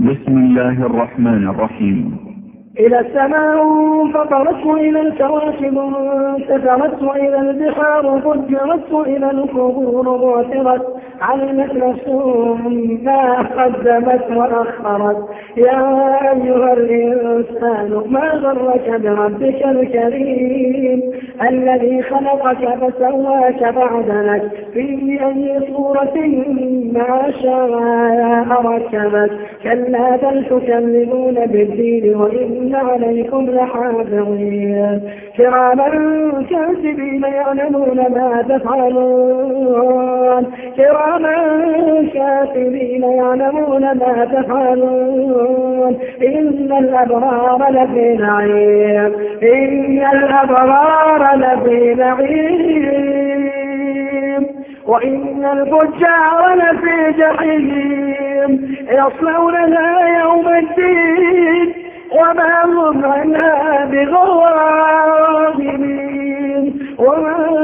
بسم الله الرحمن الرحيم. إذا السماء فطرت وإذا الكواكب انتثرت وإذا البحار فجرت وإذا القبور بعثرت علمت نفس ما قدمت وأخرت. يا أيها ما غرك بربك الكريم الذي خلقك فسواك بعدلك في أي صورة ما شاء ركبك. كلا بل تكذبون بالدين وإن إن عليكم لحافظين. كراما كاتبين يعلمون ما تفعلون. كراما كاتبين يعلمون ما تفعلون. إن الأبرار لفي نعيم. إن الأبرار لفي نعيم. وإن الفجار لفي جحيم. يصلونها يوم الدين. وما هم عنها بغافلين وما